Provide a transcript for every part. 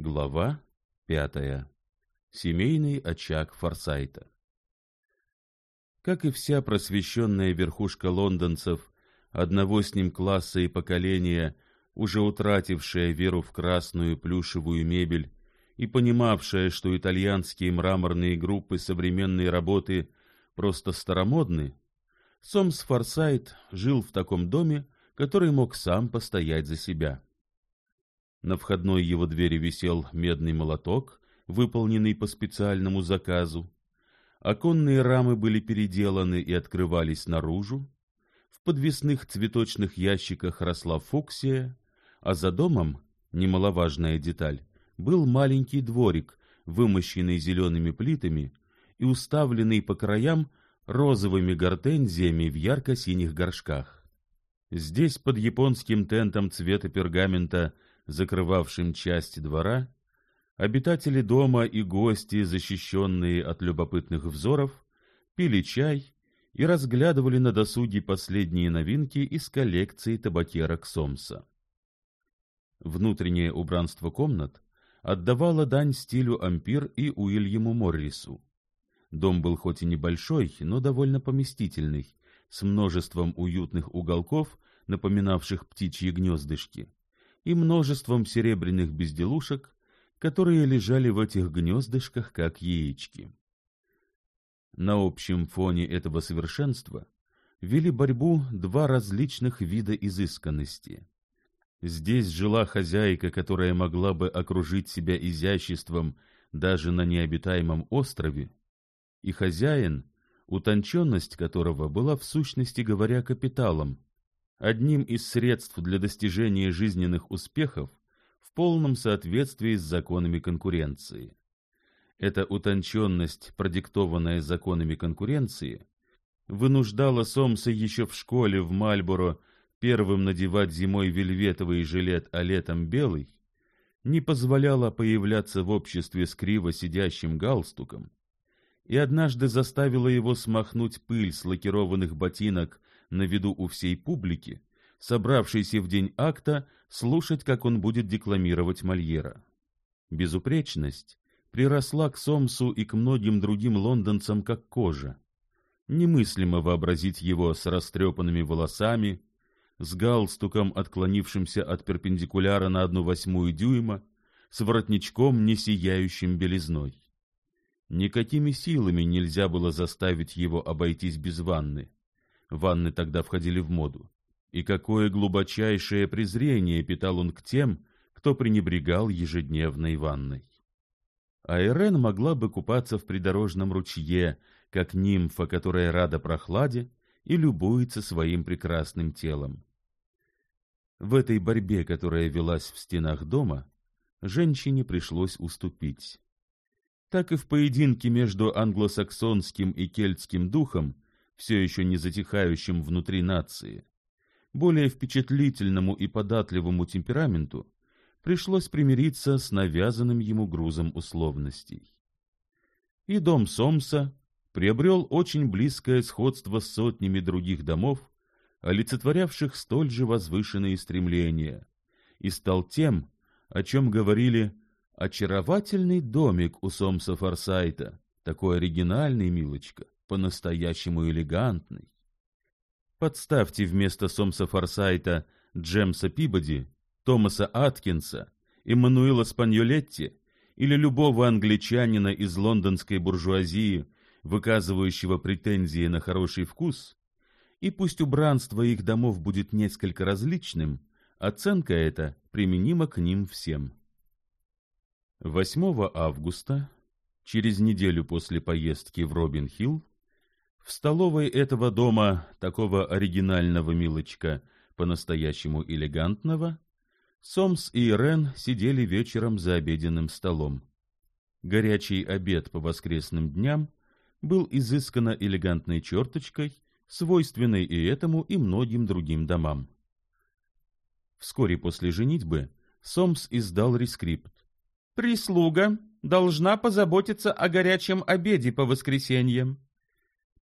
Глава пятая. Семейный очаг Форсайта. Как и вся просвещенная верхушка лондонцев, одного с ним класса и поколения, уже утратившая веру в красную плюшевую мебель и понимавшая, что итальянские мраморные группы современной работы просто старомодны, Сомс Форсайт жил в таком доме, который мог сам постоять за себя. На входной его двери висел медный молоток, выполненный по специальному заказу. Оконные рамы были переделаны и открывались наружу. В подвесных цветочных ящиках росла фуксия, а за домом, немаловажная деталь, был маленький дворик, вымощенный зелеными плитами и уставленный по краям розовыми гортензиями в ярко-синих горшках. Здесь под японским тентом цвета пергамента – закрывавшим части двора, обитатели дома и гости, защищенные от любопытных взоров, пили чай и разглядывали на досуге последние новинки из коллекции табакерок Сомса. Внутреннее убранство комнат отдавало дань стилю Ампир и Уильяму Моррису. Дом был хоть и небольшой, но довольно поместительный, с множеством уютных уголков, напоминавших птичьи гнездышки и множеством серебряных безделушек, которые лежали в этих гнездышках, как яички. На общем фоне этого совершенства вели борьбу два различных вида изысканности. Здесь жила хозяйка, которая могла бы окружить себя изяществом даже на необитаемом острове, и хозяин, утонченность которого была в сущности говоря капиталом, одним из средств для достижения жизненных успехов в полном соответствии с законами конкуренции. Эта утонченность, продиктованная законами конкуренции, вынуждала Сомса еще в школе в Мальборо первым надевать зимой вельветовый жилет, а летом белый, не позволяла появляться в обществе с криво сидящим галстуком и однажды заставила его смахнуть пыль с лакированных ботинок на виду у всей публики, собравшейся в день акта, слушать, как он будет декламировать Мольера. Безупречность приросла к Сомсу и к многим другим лондонцам как кожа. Немыслимо вообразить его с растрепанными волосами, с галстуком, отклонившимся от перпендикуляра на одну восьмую дюйма, с воротничком, не сияющим белизной. Никакими силами нельзя было заставить его обойтись без ванны. Ванны тогда входили в моду. И какое глубочайшее презрение питал он к тем, кто пренебрегал ежедневной ванной. А могла бы купаться в придорожном ручье, как нимфа, которая рада прохладе и любуется своим прекрасным телом. В этой борьбе, которая велась в стенах дома, женщине пришлось уступить. Так и в поединке между англосаксонским и кельтским духом все еще не затихающим внутри нации. Более впечатлительному и податливому темпераменту пришлось примириться с навязанным ему грузом условностей. И дом Сомса приобрел очень близкое сходство с сотнями других домов, олицетворявших столь же возвышенные стремления, и стал тем, о чем говорили «очаровательный домик у Сомса Форсайта», такой оригинальный, милочка, по-настоящему элегантный. Подставьте вместо Сомса Форсайта Джемса Пибоди, Томаса Аткинса, Эммануила Спаньолетти или любого англичанина из лондонской буржуазии, выказывающего претензии на хороший вкус, и пусть убранство их домов будет несколько различным, оценка эта применима к ним всем. 8 августа, через неделю после поездки в Робин-Хилл, в столовой этого дома, такого оригинального милочка, по-настоящему элегантного, Сомс и Рен сидели вечером за обеденным столом. Горячий обед по воскресным дням был изысканно элегантной черточкой, свойственной и этому, и многим другим домам. Вскоре после женитьбы Сомс издал рескрипт. «Прислуга должна позаботиться о горячем обеде по воскресеньям»,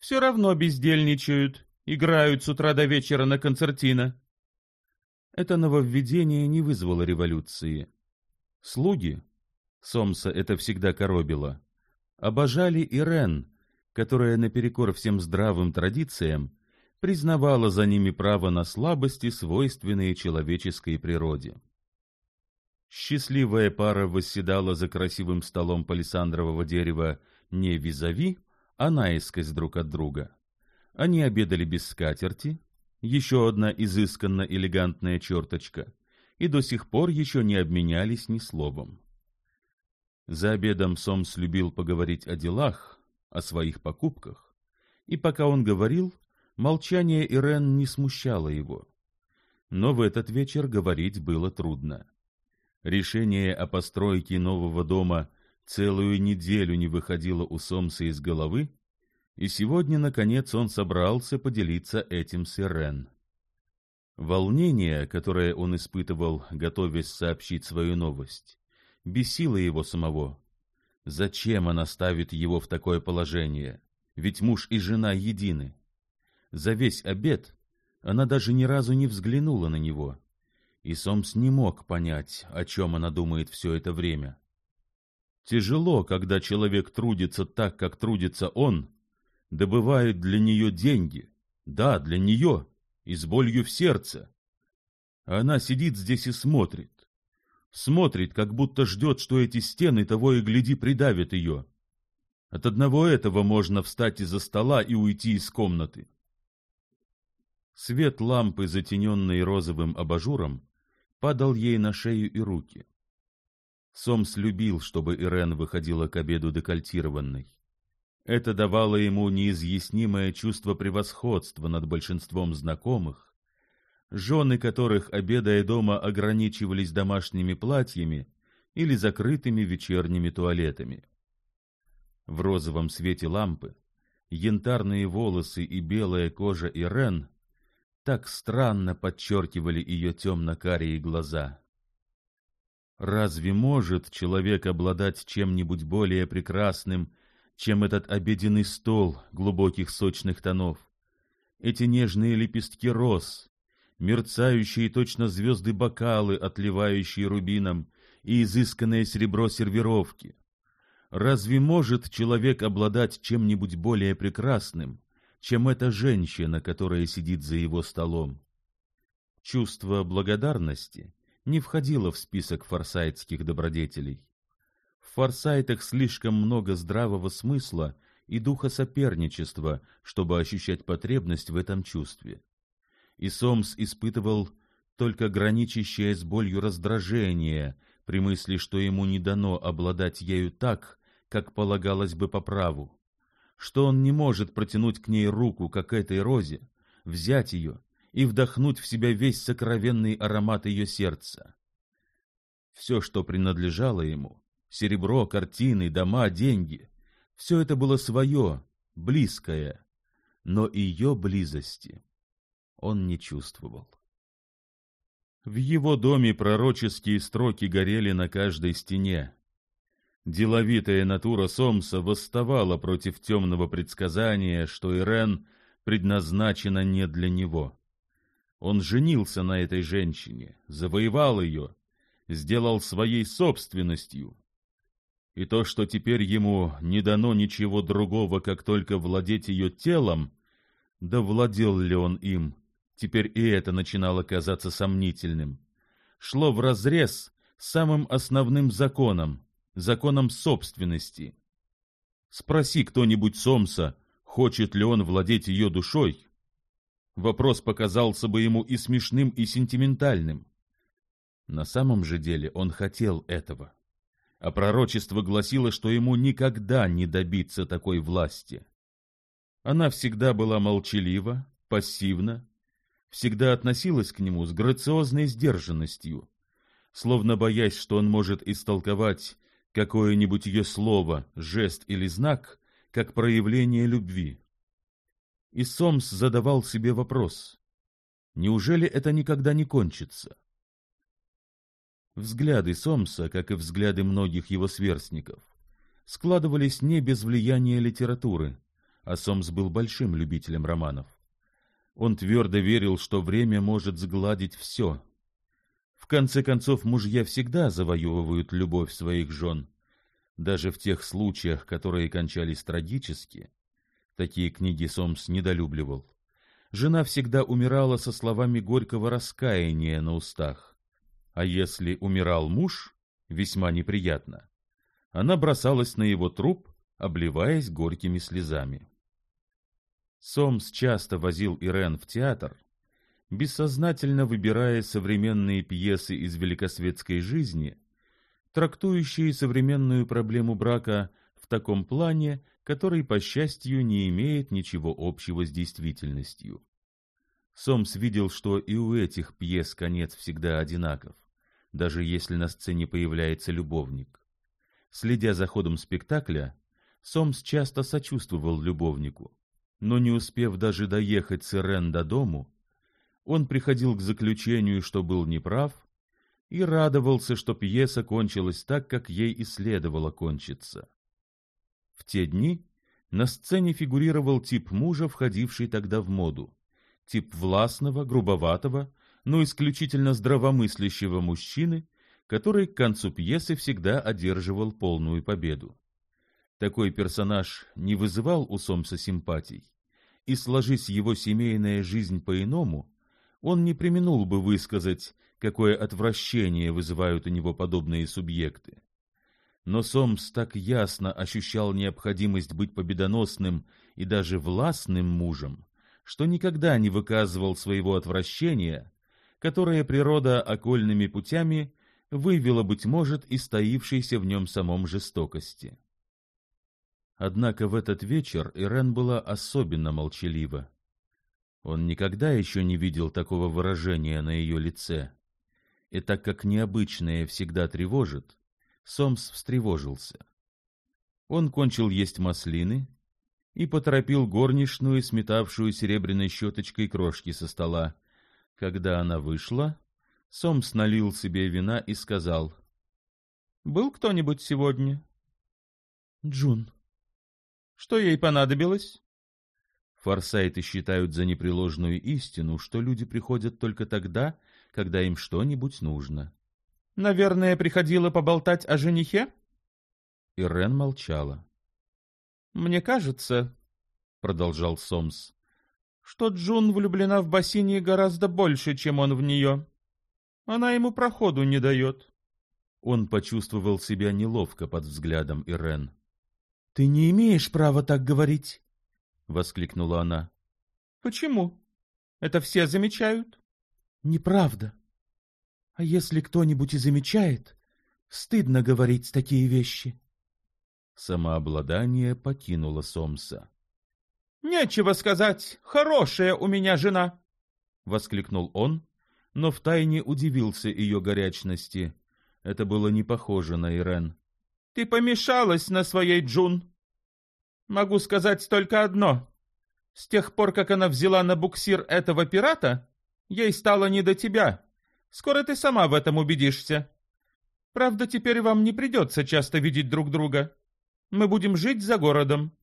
все равно бездельничают, играют с утра до вечера на концертина. Это нововведение не вызвало революции. Слуги, Сомса это всегда коробило, обожали Ирен, которая наперекор всем здравым традициям признавала за ними право на слабости, свойственные человеческой природе. Счастливая пара восседала за красивым столом палисандрового дерева не визави, она искость друг от друга. Они обедали без скатерти, еще одна изысканно элегантная черточка, и до сих пор еще не обменялись ни словом. За обедом Сомс любил поговорить о делах, о своих покупках, и пока он говорил, молчание Ирен не смущало его. Но в этот вечер говорить было трудно. Решение о постройке нового дома целую неделю не выходило у Сомса из головы, и сегодня, наконец, он собрался поделиться этим с Ирен. Волнение, которое он испытывал, готовясь сообщить свою новость, бесило его самого. Зачем она ставит его в такое положение? Ведь муж и жена едины. За весь обед она даже ни разу не взглянула на него, и Сомс не мог понять, о чем она думает все это время. Тяжело, когда человек трудится так, как трудится он, добывает для нее деньги. Да, для нее, и с болью в сердце. Она сидит здесь и смотрит. Смотрит, как будто ждет, что эти стены того и гляди придавят ее. От одного этого можно встать из-за стола и уйти из комнаты. Свет лампы, затененной розовым абажуром, падал ей на шею и руки. Сомс любил, чтобы Ирен выходила к обеду декольтированной. Это давало ему неизъяснимое чувство превосходства над большинством знакомых, жены которых, обедая дома, ограничивались домашними платьями или закрытыми вечерними туалетами. В розовом свете лампы янтарные волосы и белая кожа Ирен так странно подчеркивали ее темно-карие глаза — Разве может человек обладать чем-нибудь более прекрасным, чем этот обеденный стол глубоких сочных тонов? Эти нежные лепестки роз, мерцающие точно звезды бокалы, отливающие рубином, и изысканное серебро сервировки. Разве может человек обладать чем-нибудь более прекрасным, чем эта женщина, которая сидит за его столом? Чувство благодарности — не входила в список форсайтских добродетелей. В форсайтах слишком много здравого смысла и духа соперничества, чтобы ощущать потребность в этом чувстве. И Сомс испытывал только граничащее с болью раздражение при мысли, что ему не дано обладать ею так, как полагалось бы по праву, что он не может протянуть к ней руку, как этой розе, взять ее и вдохнуть в себя весь сокровенный аромат ее сердца. Все, что принадлежало ему — серебро, картины, дома, деньги — все это было свое, близкое, но ее близости он не чувствовал. В его доме пророческие строки горели на каждой стене. Деловитая натура Сомса восставала против темного предсказания, что Ирен предназначена не для него. Он женился на этой женщине, завоевал ее, сделал своей собственностью. И то, что теперь ему не дано ничего другого, как только владеть ее телом, да владел ли он им, теперь и это начинало казаться сомнительным, шло вразрез с самым основным законом, законом собственности. Спроси кто-нибудь Сомса, хочет ли он владеть ее душой, Вопрос показался бы ему и смешным, и сентиментальным. На самом же деле он хотел этого. А пророчество гласило, что ему никогда не добиться такой власти. Она всегда была молчалива, пассивна, всегда относилась к нему с грациозной сдержанностью, словно боясь, что он может истолковать какое-нибудь ее слово, жест или знак, как проявление любви. И Сомс задавал себе вопрос. Неужели это никогда не кончится? Взгляды Сомса, как и взгляды многих его сверстников, складывались не без влияния литературы, а Сомс был большим любителем романов. Он твердо верил, что время может сгладить все. В конце концов, мужья всегда завоевывают любовь своих жен, даже в тех случаях, которые кончались трагически, Такие книги Сомс недолюбливал. Жена всегда умирала со словами горького раскаяния на устах. А если умирал муж, весьма неприятно. Она бросалась на его труп, обливаясь горькими слезами. Сомс часто возил Ирен в театр, бессознательно выбирая современные пьесы из великосветской жизни, трактующие современную проблему брака в таком плане, который, по счастью, не имеет ничего общего с действительностью. Сомс видел, что и у этих пьес конец всегда одинаков, даже если на сцене появляется любовник. Следя за ходом спектакля, Сомс часто сочувствовал любовнику, но не успев даже доехать с Ирен до дому, он приходил к заключению, что был неправ, и радовался, что пьеса кончилась так, как ей и следовало кончиться. В те дни на сцене фигурировал тип мужа, входивший тогда в моду. Тип властного, грубоватого, но исключительно здравомыслящего мужчины, который к концу пьесы всегда одерживал полную победу. Такой персонаж не вызывал у Сомса симпатий, и сложись его семейная жизнь по-иному, он не применул бы высказать, какое отвращение вызывают у него подобные субъекты. Но Сомс так ясно ощущал необходимость быть победоносным и даже властным мужем, что никогда не выказывал своего отвращения, которое природа окольными путями вывела, быть может, и стоившейся в нем самом жестокости. Однако в этот вечер Ирен была особенно молчалива. Он никогда еще не видел такого выражения на ее лице, и так как необычное всегда тревожит, Сомс встревожился. Он кончил есть маслины и поторопил горничную, сметавшую серебряной щеточкой крошки со стола. Когда она вышла, Сомс налил себе вина и сказал. — Был кто-нибудь сегодня? — Джун. — Что ей понадобилось? Форсайты считают за непреложную истину, что люди приходят только тогда, когда им что-нибудь нужно. Наверное, приходила поболтать о женихе?» Ирен молчала. «Мне кажется, — продолжал Сомс, — что Джун влюблена в бассейне гораздо больше, чем он в нее. Она ему проходу не дает». Он почувствовал себя неловко под взглядом Ирен. «Ты не имеешь права так говорить!» — воскликнула она. «Почему? Это все замечают?» «Неправда. А если кто-нибудь и замечает, стыдно говорить такие вещи. Самообладание покинуло Сомса. — Нечего сказать, хорошая у меня жена! — воскликнул он, но втайне удивился ее горячности. Это было не похоже на Ирен. — Ты помешалась на своей Джун. Могу сказать только одно. С тех пор, как она взяла на буксир этого пирата, ей стало не до тебя. — Скоро ты сама в этом убедишься. Правда, теперь вам не придется часто видеть друг друга. Мы будем жить за городом».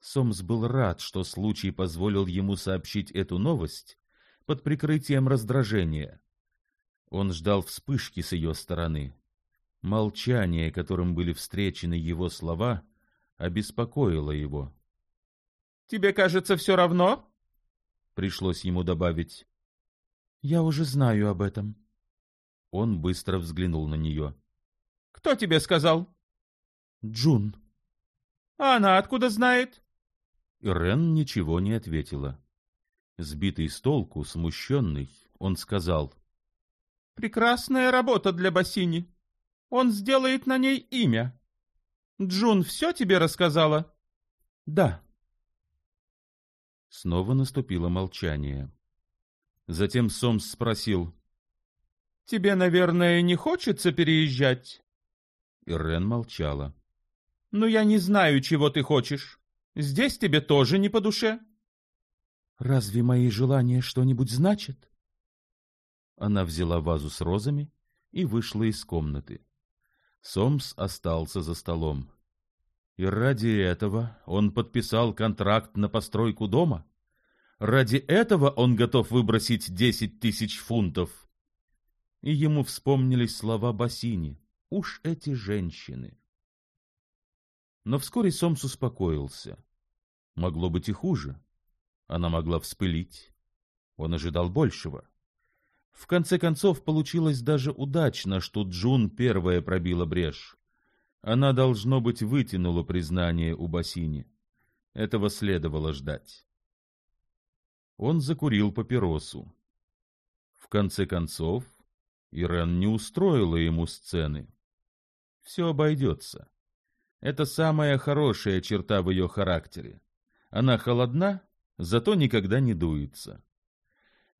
Сомс был рад, что случай позволил ему сообщить эту новость под прикрытием раздражения. Он ждал вспышки с ее стороны. Молчание, которым были встречены его слова, обеспокоило его. «Тебе кажется все равно?» — пришлось ему добавить я уже знаю об этом. Он быстро взглянул на нее. Кто тебе сказал? Джун. А она откуда знает? Рен ничего не ответила. Сбитый с толку смущенный он сказал. Прекрасная работа для бассини. Он сделает на ней имя. Джун все тебе рассказала? Да. Снова наступило молчание. Затем Сомс спросил. «Тебе, наверное, не хочется переезжать?» Ирен молчала. «Ну, я не знаю, чего ты хочешь. Здесь тебе тоже не по душе». «Разве мои желания что-нибудь значат?» Она взяла вазу с розами и вышла из комнаты. Сомс остался за столом. И ради этого он подписал контракт на постройку дома? Ради этого он готов выбросить десять тысяч фунтов. И ему вспомнились слова Басини. Уж эти женщины. Но вскоре Сомс успокоился. Могло быть и хуже. Она могла вспылить. Он ожидал большего. В конце концов, получилось даже удачно, что Джун первая пробила брешь. Она, должно быть, вытянула признание у Басини. Этого следовало ждать. Он закурил папиросу. В конце концов, Ирен не устроила ему сцены. Все обойдется. Это самая хорошая черта в ее характере. Она холодна, зато никогда не дуется.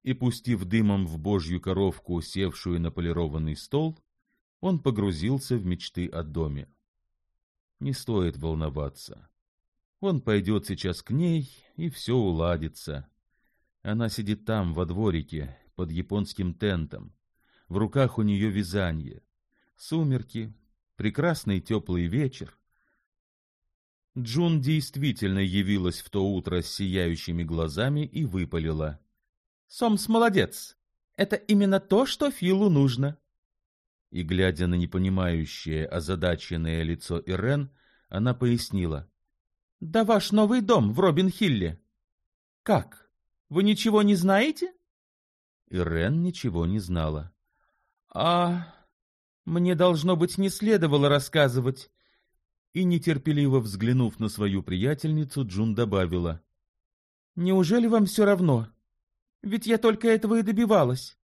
И, пустив дымом в божью коровку, севшую на полированный стол, он погрузился в мечты о доме. Не стоит волноваться. Он пойдет сейчас к ней, и все уладится. Она сидит там, во дворике, под японским тентом. В руках у нее вязание. Сумерки, прекрасный теплый вечер. Джун действительно явилась в то утро с сияющими глазами и выпалила. «Сомс молодец! Это именно то, что Филу нужно!» И, глядя на непонимающее, озадаченное лицо Ирен, она пояснила. «Да ваш новый дом в Робин-Хилле!» «Как?» Вы ничего не знаете? Ирен ничего не знала. А мне, должно быть, не следовало рассказывать. И, нетерпеливо взглянув на свою приятельницу, Джун добавила. Неужели вам все равно? Ведь я только этого и добивалась.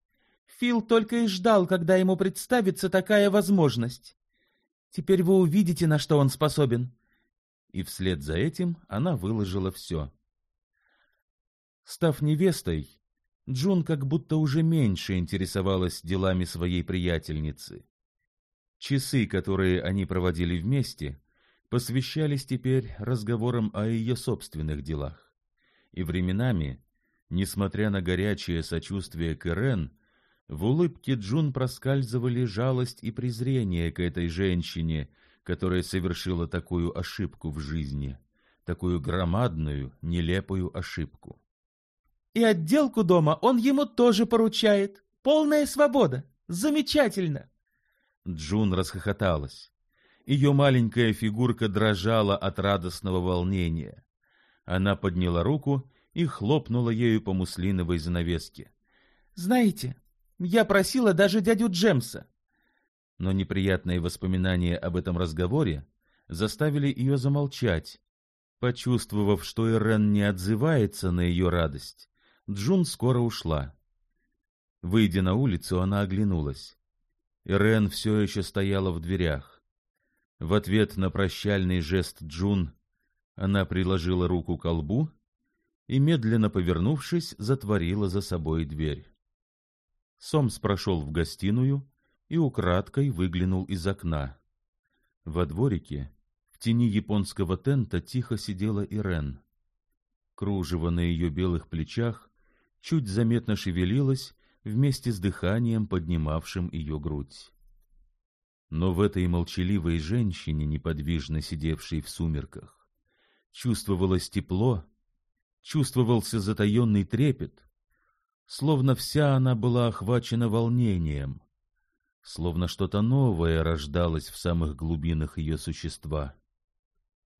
Фил только и ждал, когда ему представится такая возможность. Теперь вы увидите, на что он способен. И вслед за этим она выложила все. Став невестой, Джун как будто уже меньше интересовалась делами своей приятельницы. Часы, которые они проводили вместе, посвящались теперь разговорам о ее собственных делах. И временами, несмотря на горячее сочувствие к Ирен, в улыбке Джун проскальзывали жалость и презрение к этой женщине, которая совершила такую ошибку в жизни, такую громадную, нелепую ошибку и отделку дома он ему тоже поручает. Полная свобода. Замечательно!» Джун расхохоталась. Ее маленькая фигурка дрожала от радостного волнения. Она подняла руку и хлопнула ею по муслиновой занавеске. «Знаете, я просила даже дядю Джемса». Но неприятные воспоминания об этом разговоре заставили ее замолчать, почувствовав, что Ирен не отзывается на ее радость. Джун скоро ушла. Выйдя на улицу, она оглянулась. Ирен все еще стояла в дверях. В ответ на прощальный жест Джун она приложила руку к колбу и, медленно повернувшись, затворила за собой дверь. Сомс прошел в гостиную и украдкой выглянул из окна. Во дворике, в тени японского тента, тихо сидела Ирен. Кружево на ее белых плечах чуть заметно шевелилась вместе с дыханием, поднимавшим ее грудь. Но в этой молчаливой женщине, неподвижно сидевшей в сумерках, чувствовалось тепло, чувствовался затаенный трепет, словно вся она была охвачена волнением, словно что-то новое рождалось в самых глубинах ее существа.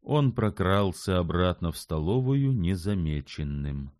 Он прокрался обратно в столовую незамеченным.